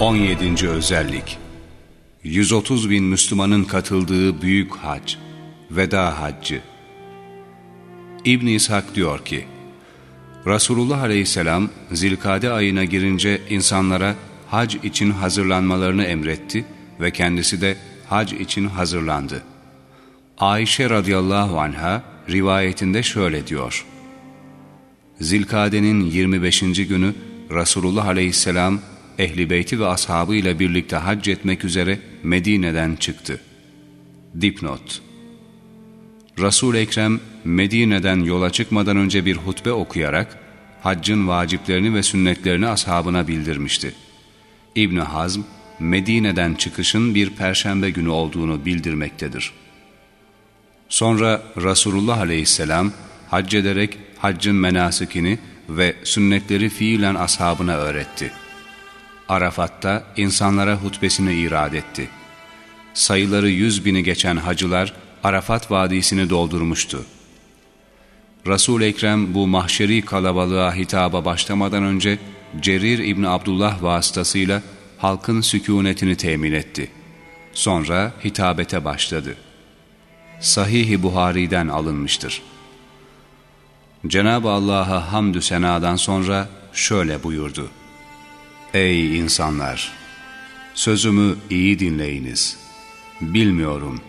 17. Özellik 130 bin Müslümanın katıldığı Büyük Hac Veda Haccı İbn İshak diyor ki, Resulullah Aleyhisselam Zilkade ayına girince insanlara hac için hazırlanmalarını emretti ve kendisi de hac için hazırlandı. Ayşe radıyallahu anha rivayetinde şöyle diyor. Zilkade'nin 25. günü Resulullah Aleyhisselam ehli beyti ve ashabı ile birlikte hac etmek üzere Medine'den çıktı. Dipnot Resul Ekrem Medine'den yola çıkmadan önce bir hutbe okuyarak haccın vaciplerini ve sünnetlerini ashabına bildirmişti. İbn Hazm Medine'den çıkışın bir perşembe günü olduğunu bildirmektedir. Sonra Resulullah Aleyhisselam hac ederek haccın menasikini ve sünnetleri fiilen ashabına öğretti. Arafat'ta insanlara hutbesini irad etti. Sayıları yüz bini geçen hacılar Arafat Vadisi'ni doldurmuştu. Resul-i Ekrem bu mahşeri kalabalığa hitaba başlamadan önce Cerir İbni Abdullah vasıtasıyla halkın sükunetini temin etti. Sonra hitabete başladı. Sahih-i Buhari'den alınmıştır. Cenab-ı Allah'a hamdü senadan sonra şöyle buyurdu. Ey insanlar! Sözümü iyi dinleyiniz. Bilmiyorum,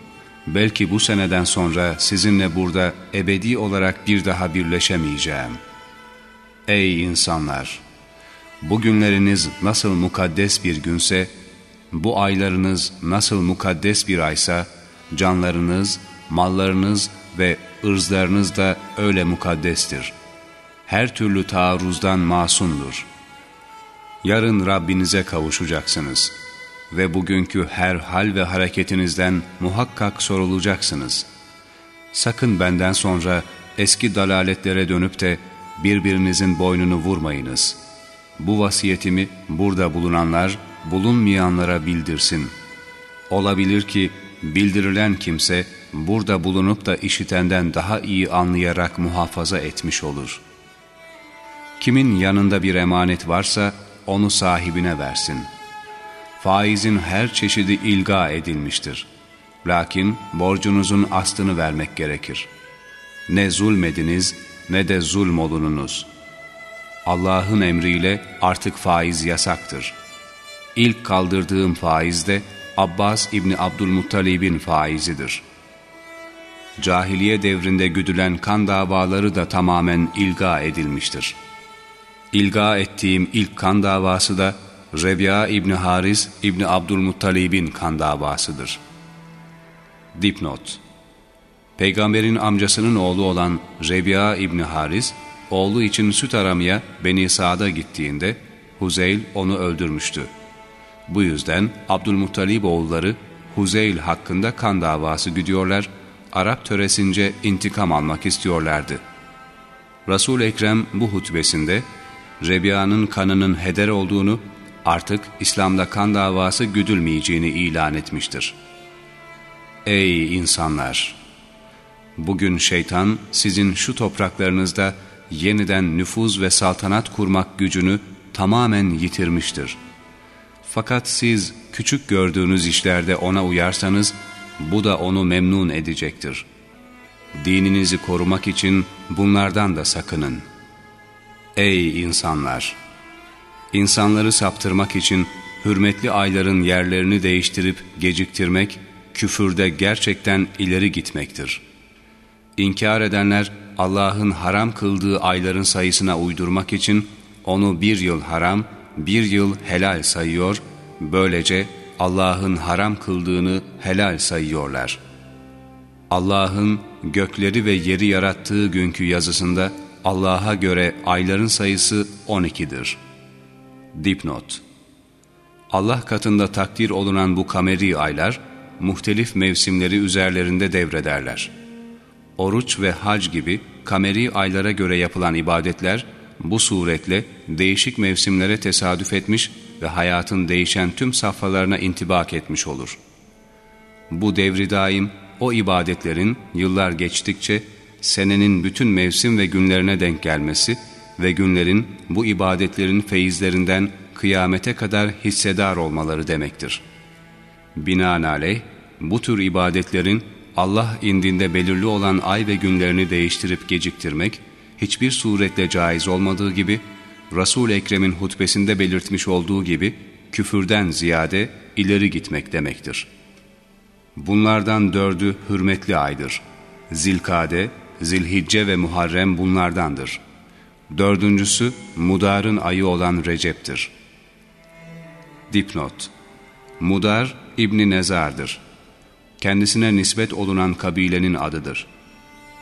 belki bu seneden sonra sizinle burada ebedi olarak bir daha birleşemeyeceğim. Ey insanlar! Bugünleriniz nasıl mukaddes bir günse, bu aylarınız nasıl mukaddes bir aysa, canlarınız, mallarınız ve ırzlarınız da öyle mukaddestir. Her türlü taarruzdan masumdur.'' Yarın Rabbinize kavuşacaksınız ve bugünkü her hal ve hareketinizden muhakkak sorulacaksınız. Sakın benden sonra eski dalaletlere dönüp de birbirinizin boynunu vurmayınız. Bu vasiyetimi burada bulunanlar bulunmayanlara bildirsin. Olabilir ki bildirilen kimse burada bulunup da işitenden daha iyi anlayarak muhafaza etmiş olur. Kimin yanında bir emanet varsa onu sahibine versin. Faizin her çeşidi ilga edilmiştir. Lakin borcunuzun aslını vermek gerekir. Ne zulmediniz ne de zulmolununuz. Allah'ın emriyle artık faiz yasaktır. İlk kaldırdığım faiz de Abbas İbni Abdülmuttalib'in faizidir. Cahiliye devrinde güdülen kan davaları da tamamen ilga edilmiştir.'' İlga ettiğim ilk kan davası da Rebi'a İbni Haris İbni Abdülmuttalib'in kan davasıdır. Dipnot Peygamberin amcasının oğlu olan Rebi'a İbni Haris, oğlu için süt aramaya Beni Sa'da gittiğinde Huzeyl onu öldürmüştü. Bu yüzden Abdülmuttalib oğulları Huzeyl hakkında kan davası güdüyorlar, Arap töresince intikam almak istiyorlardı. Resul-i Ekrem bu hutbesinde Rebiya'nın kanının heder olduğunu, artık İslam'da kan davası güdülmeyeceğini ilan etmiştir. Ey insanlar! Bugün şeytan sizin şu topraklarınızda yeniden nüfuz ve saltanat kurmak gücünü tamamen yitirmiştir. Fakat siz küçük gördüğünüz işlerde ona uyarsanız, bu da onu memnun edecektir. Dininizi korumak için bunlardan da sakının.'' Ey insanlar! İnsanları saptırmak için hürmetli ayların yerlerini değiştirip geciktirmek, küfürde gerçekten ileri gitmektir. İnkar edenler Allah'ın haram kıldığı ayların sayısına uydurmak için onu bir yıl haram, bir yıl helal sayıyor, böylece Allah'ın haram kıldığını helal sayıyorlar. Allah'ın gökleri ve yeri yarattığı günkü yazısında Allah'a göre ayların sayısı 12'dir. Dipnot Allah katında takdir olunan bu kameri aylar, muhtelif mevsimleri üzerlerinde devrederler. Oruç ve hac gibi kameri aylara göre yapılan ibadetler, bu suretle değişik mevsimlere tesadüf etmiş ve hayatın değişen tüm safhalarına intibak etmiş olur. Bu devri daim o ibadetlerin yıllar geçtikçe senenin bütün mevsim ve günlerine denk gelmesi ve günlerin bu ibadetlerin feyizlerinden kıyamete kadar hissedar olmaları demektir. Binaenaleyh bu tür ibadetlerin Allah indinde belirli olan ay ve günlerini değiştirip geciktirmek hiçbir suretle caiz olmadığı gibi Resul-i Ekrem'in hutbesinde belirtmiş olduğu gibi küfürden ziyade ileri gitmek demektir. Bunlardan dördü hürmetli aydır. Zilkade, Zilhicce ve Muharrem bunlardandır. Dördüncüsü Mudar'ın ayı olan Recep'tir. Dipnot Mudar İbni Nezar'dır. Kendisine nispet olunan kabilenin adıdır.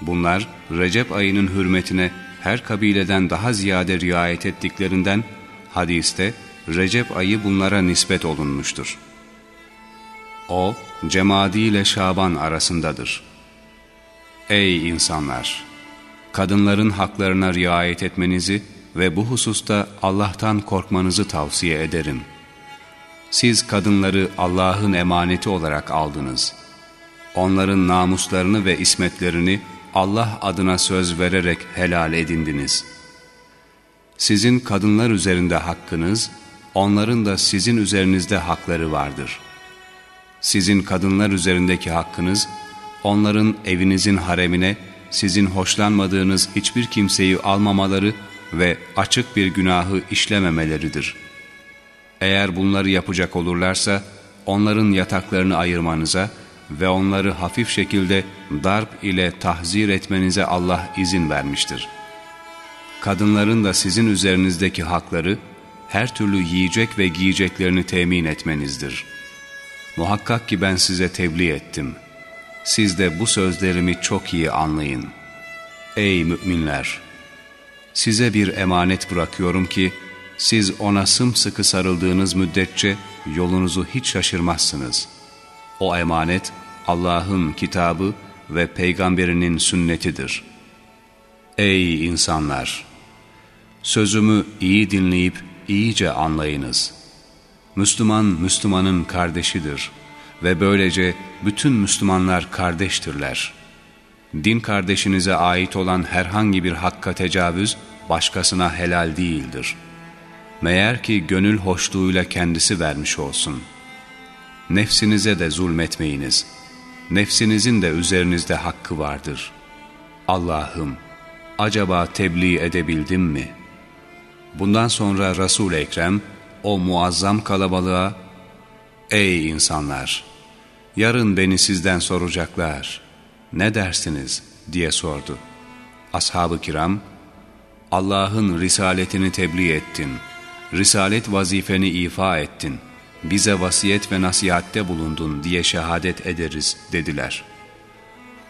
Bunlar Recep ayının hürmetine her kabileden daha ziyade riayet ettiklerinden hadiste Recep ayı bunlara nispet olunmuştur. O, Cemadi ile Şaban arasındadır. Ey insanlar! Kadınların haklarına riayet etmenizi ve bu hususta Allah'tan korkmanızı tavsiye ederim. Siz kadınları Allah'ın emaneti olarak aldınız. Onların namuslarını ve ismetlerini Allah adına söz vererek helal edindiniz. Sizin kadınlar üzerinde hakkınız, onların da sizin üzerinizde hakları vardır. Sizin kadınlar üzerindeki hakkınız, onların evinizin haremine sizin hoşlanmadığınız hiçbir kimseyi almamaları ve açık bir günahı işlememeleridir. Eğer bunları yapacak olurlarsa, onların yataklarını ayırmanıza ve onları hafif şekilde darp ile tahzir etmenize Allah izin vermiştir. Kadınların da sizin üzerinizdeki hakları, her türlü yiyecek ve giyeceklerini temin etmenizdir. Muhakkak ki ben size tebliğ ettim. Siz de bu sözlerimi çok iyi anlayın. Ey müminler! Size bir emanet bırakıyorum ki, siz ona sımsıkı sarıldığınız müddetçe yolunuzu hiç şaşırmazsınız. O emanet Allah'ın kitabı ve peygamberinin sünnetidir. Ey insanlar! Sözümü iyi dinleyip iyice anlayınız. Müslüman, Müslümanın kardeşidir ve böylece bütün Müslümanlar kardeştirler. Din kardeşinize ait olan herhangi bir hakka tecavüz başkasına helal değildir. Meğer ki gönül hoşluğuyla kendisi vermiş olsun. Nefsinize de zulmetmeyiniz. Nefsinizin de üzerinizde hakkı vardır. Allah'ım, acaba tebliğ edebildim mi? Bundan sonra Resul-i Ekrem, o muazzam kalabalığa, Ey insanlar! Yarın beni sizden soracaklar. Ne dersiniz? diye sordu. Ashab-ı kiram, Allah'ın risaletini tebliğ ettin. Risalet vazifeni ifa ettin. Bize vasiyet ve nasihatte bulundun diye şehadet ederiz dediler.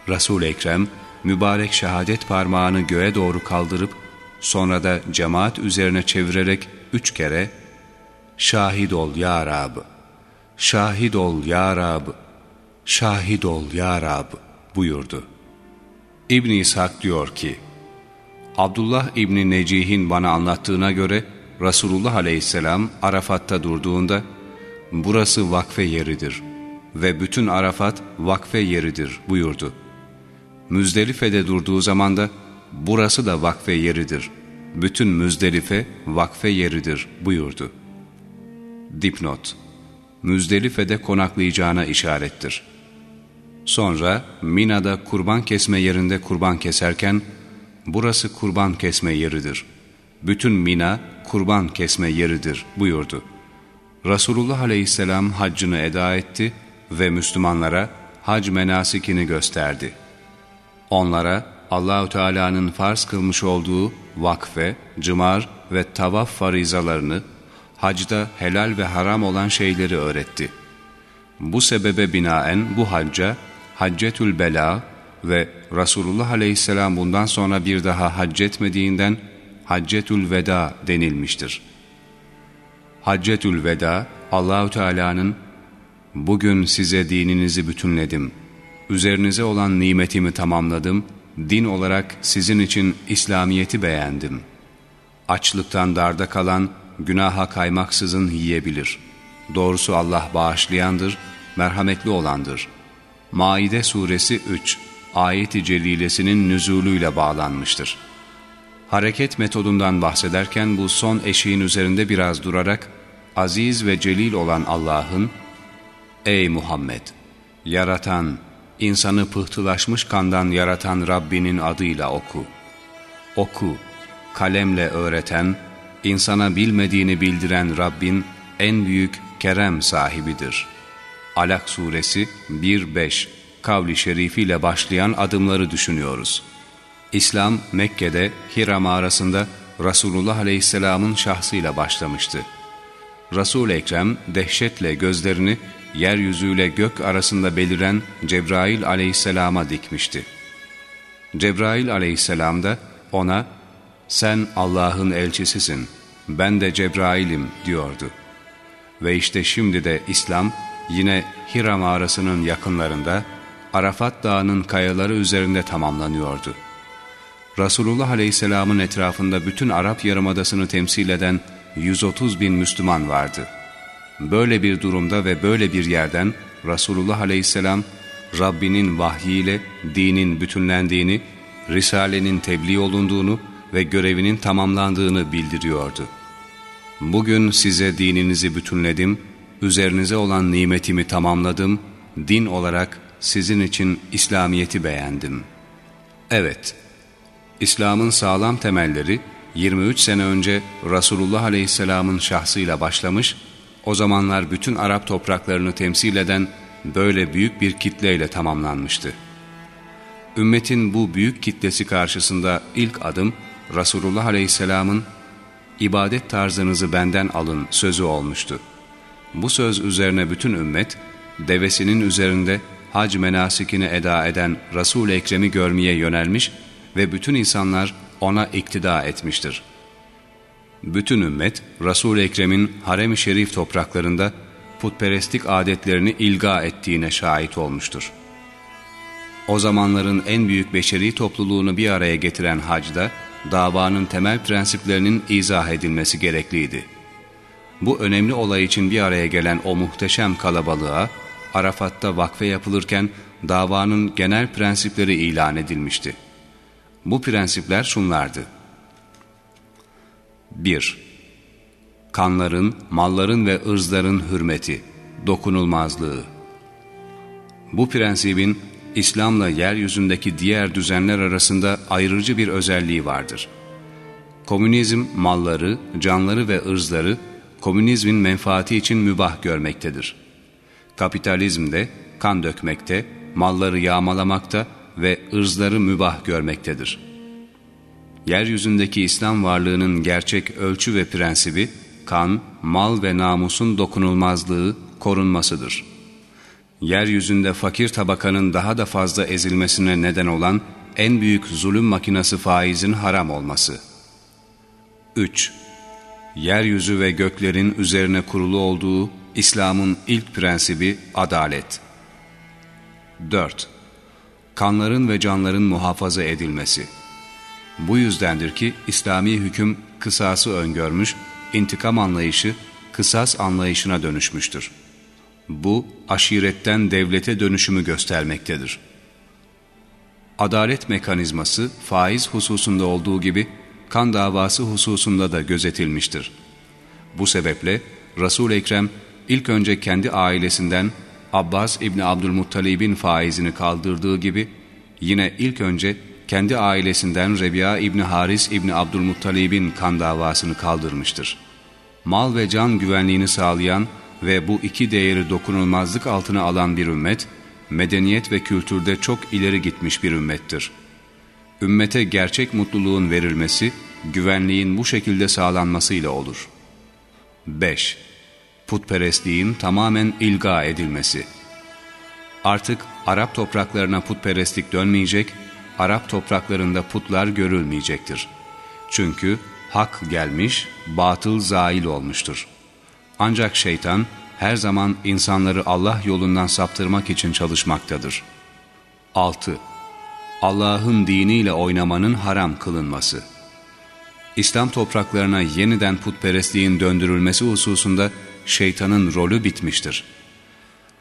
Resul-i Ekrem, mübarek şehadet parmağını göğe doğru kaldırıp, sonra da cemaat üzerine çevirerek üç kere, Şahit ol ya Rab, şahit ol ya Rab, şahit ol ya Rab buyurdu. İbn İshak diyor ki, Abdullah İbni Necih'in bana anlattığına göre Resulullah Aleyhisselam Arafat'ta durduğunda burası vakfe yeridir ve bütün Arafat vakfe yeridir buyurdu. Müzdelife'de durduğu zaman da burası da vakfe yeridir. Bütün Müzdelife vakfe yeridir buyurdu. Dipnot Müzdelife'de konaklayacağına işarettir. Sonra Mina'da kurban kesme yerinde kurban keserken burası kurban kesme yeridir. Bütün Mina kurban kesme yeridir buyurdu. Resulullah aleyhisselam haccını eda etti ve Müslümanlara hac menasikini gösterdi. Onlara Allahü Teala'nın farz kılmış olduğu vakfe, cımar ve tavaf farizalarını, hacda helal ve haram olan şeyleri öğretti. Bu sebebe binaen bu hacca Haccetül Bela ve Resulullah Aleyhisselam bundan sonra bir daha haccetmediğinden Haccetül Veda denilmiştir. Haccetül Veda Allahü Teala'nın bugün size dininizi bütünledim. Üzerinize olan nimetimi tamamladım. Din olarak sizin için İslamiyet'i beğendim. Açlıktan darda kalan günaha kaymaksızın yiyebilir. Doğrusu Allah bağışlayandır, merhametli olandır. Maide suresi 3 ayeti celilesinin nüzuluyla bağlanmıştır. Hareket metodundan bahsederken bu son eşiğin üzerinde biraz durarak aziz ve celil olan Allah'ın Ey Muhammed! Yaratan, insanı pıhtılaşmış kandan yaratan Rabbinin adıyla oku. Oku, kalemle öğreten, insana bilmediğini bildiren Rabbin en büyük kerem sahibidir. Alak suresi 1-5 kavli şerifiyle başlayan adımları düşünüyoruz. İslam Mekke'de Hira mağarasında Resulullah Aleyhisselam'ın şahsıyla başlamıştı. Resul-i Ekrem dehşetle gözlerini yeryüzüyle gök arasında beliren Cebrail aleyhisselama dikmişti. Cebrail aleyhisselam da ona sen Allah'ın elçisisin, ben de Cebrail'im diyordu. Ve işte şimdi de İslam yine Hira mağarasının yakınlarında Arafat dağının kayaları üzerinde tamamlanıyordu. Resulullah aleyhisselamın etrafında bütün Arap Yarımadası'nı temsil eden 130 bin Müslüman vardı. Böyle bir durumda ve böyle bir yerden Resulullah aleyhisselam Rabbinin vahyiyle dinin bütünlendiğini, Risale'nin tebliğ olunduğunu ve görevinin tamamlandığını bildiriyordu. Bugün size dininizi bütünledim, üzerinize olan nimetimi tamamladım, din olarak sizin için İslamiyet'i beğendim. Evet, İslam'ın sağlam temelleri 23 sene önce Resulullah Aleyhisselam'ın şahsıyla başlamış, o zamanlar bütün Arap topraklarını temsil eden böyle büyük bir kitleyle tamamlanmıştı. Ümmetin bu büyük kitlesi karşısında ilk adım Resulullah Aleyhisselam'ın ibadet tarzınızı benden alın sözü olmuştu. Bu söz üzerine bütün ümmet devesinin üzerinde hac menasikini eda eden Resul-i Ekrem'i görmeye yönelmiş ve bütün insanlar ona iktida etmiştir. Bütün ümmet Resul-i Ekrem'in harem-i şerif topraklarında putperestlik adetlerini ilga ettiğine şahit olmuştur. O zamanların en büyük beşeri topluluğunu bir araya getiren hacda, davanın temel prensiplerinin izah edilmesi gerekliydi. Bu önemli olay için bir araya gelen o muhteşem kalabalığa, Arafat'ta vakfe yapılırken davanın genel prensipleri ilan edilmişti. Bu prensipler şunlardı. 1. Kanların, malların ve ırzların hürmeti, dokunulmazlığı. Bu prensibin İslam'la yeryüzündeki diğer düzenler arasında ayrıcı bir özelliği vardır. Komünizm malları, canları ve ırzları komünizmin menfaati için mübah görmektedir. Kapitalizm de kan dökmekte, malları yağmalamakta ve ırzları mübah görmektedir. Yeryüzündeki İslam varlığının gerçek ölçü ve prensibi, kan, mal ve namusun dokunulmazlığı, korunmasıdır. Yeryüzünde fakir tabakanın daha da fazla ezilmesine neden olan en büyük zulüm makinası faizin haram olması. 3. Yeryüzü ve göklerin üzerine kurulu olduğu İslam'ın ilk prensibi adalet. 4 kanların ve canların muhafaza edilmesi. Bu yüzdendir ki İslami hüküm kısası öngörmüş, intikam anlayışı kısas anlayışına dönüşmüştür. Bu aşiretten devlete dönüşümü göstermektedir. Adalet mekanizması faiz hususunda olduğu gibi kan davası hususunda da gözetilmiştir. Bu sebeple Resul-i Ekrem ilk önce kendi ailesinden Abbas İbni Abdülmuttalib'in faizini kaldırdığı gibi yine ilk önce kendi ailesinden Rebiya İbni Haris İbni Abdülmuttalib'in kan davasını kaldırmıştır. Mal ve can güvenliğini sağlayan ve bu iki değeri dokunulmazlık altına alan bir ümmet, medeniyet ve kültürde çok ileri gitmiş bir ümmettir. Ümmete gerçek mutluluğun verilmesi, güvenliğin bu şekilde sağlanmasıyla olur. 5 putperestliğin tamamen ilga edilmesi. Artık Arap topraklarına putperestlik dönmeyecek, Arap topraklarında putlar görülmeyecektir. Çünkü hak gelmiş, batıl zail olmuştur. Ancak şeytan her zaman insanları Allah yolundan saptırmak için çalışmaktadır. 6. Allah'ın diniyle oynamanın haram kılınması İslam topraklarına yeniden putperestliğin döndürülmesi hususunda şeytanın rolü bitmiştir.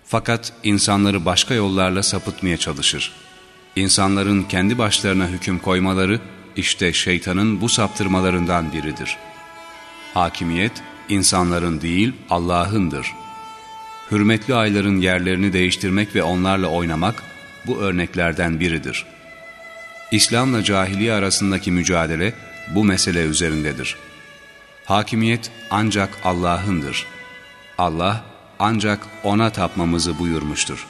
Fakat insanları başka yollarla sapıtmaya çalışır. İnsanların kendi başlarına hüküm koymaları işte şeytanın bu saptırmalarından biridir. Hakimiyet, insanların değil Allah'ındır. Hürmetli ayların yerlerini değiştirmek ve onlarla oynamak bu örneklerden biridir. İslam'la cahiliye arasındaki mücadele bu mesele üzerindedir. Hakimiyet ancak Allah'ındır. Allah ancak O'na tapmamızı buyurmuştur.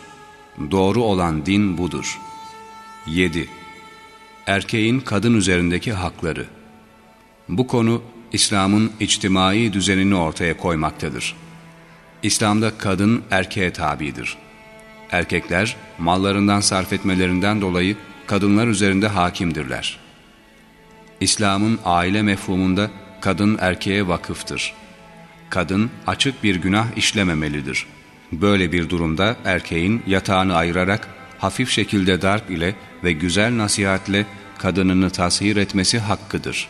Doğru olan din budur. 7. Erkeğin kadın üzerindeki hakları Bu konu İslam'ın içtimai düzenini ortaya koymaktadır. İslam'da kadın erkeğe tabidir. Erkekler mallarından sarf etmelerinden dolayı kadınlar üzerinde hakimdirler. İslam'ın aile mefhumunda kadın erkeğe vakıftır. Kadın açık bir günah işlememelidir. Böyle bir durumda erkeğin yatağını ayırarak hafif şekilde darp ile ve güzel nasihatle kadınını tasvir etmesi hakkıdır.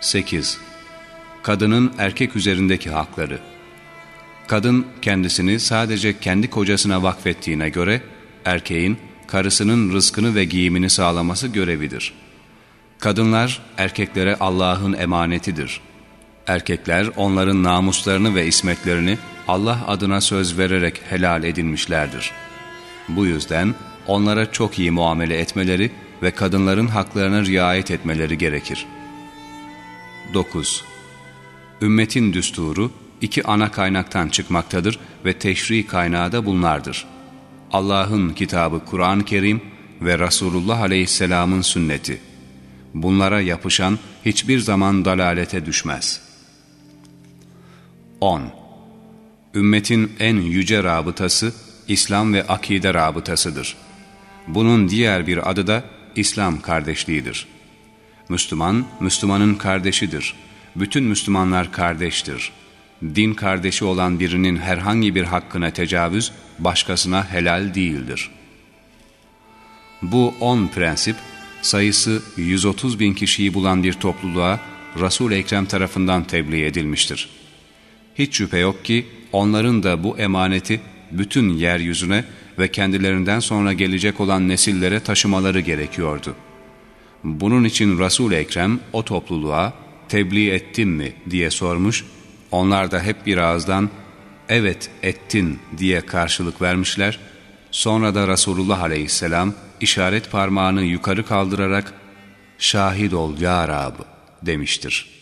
8. Kadının erkek üzerindeki hakları Kadın kendisini sadece kendi kocasına vakfettiğine göre erkeğin karısının rızkını ve giyimini sağlaması görevidir. Kadınlar erkeklere Allah'ın emanetidir. Erkekler onların namuslarını ve ismetlerini Allah adına söz vererek helal edinmişlerdir. Bu yüzden onlara çok iyi muamele etmeleri ve kadınların haklarına riayet etmeleri gerekir. 9. Ümmetin düsturu iki ana kaynaktan çıkmaktadır ve teşri kaynağı da bunlardır. Allah'ın kitabı Kur'an-ı Kerim ve Resulullah Aleyhisselam'ın sünneti. Bunlara yapışan hiçbir zaman dalalete düşmez. 10. Ümmetin en yüce rabıtası İslam ve akide rabıtasıdır. Bunun diğer bir adı da İslam kardeşliğidir. Müslüman, Müslümanın kardeşidir. Bütün Müslümanlar kardeştir. Din kardeşi olan birinin herhangi bir hakkına tecavüz, başkasına helal değildir. Bu on prensip, sayısı 130 bin kişiyi bulan bir topluluğa Resul-i Ekrem tarafından tebliğ edilmiştir. Hiç şüphe yok ki onların da bu emaneti bütün yeryüzüne ve kendilerinden sonra gelecek olan nesillere taşımaları gerekiyordu. Bunun için Resul-i Ekrem o topluluğa tebliğ ettin mi diye sormuş, onlar da hep bir ağızdan evet ettin diye karşılık vermişler, sonra da Resulullah aleyhisselam işaret parmağını yukarı kaldırarak şahit ol ya Rab demiştir.''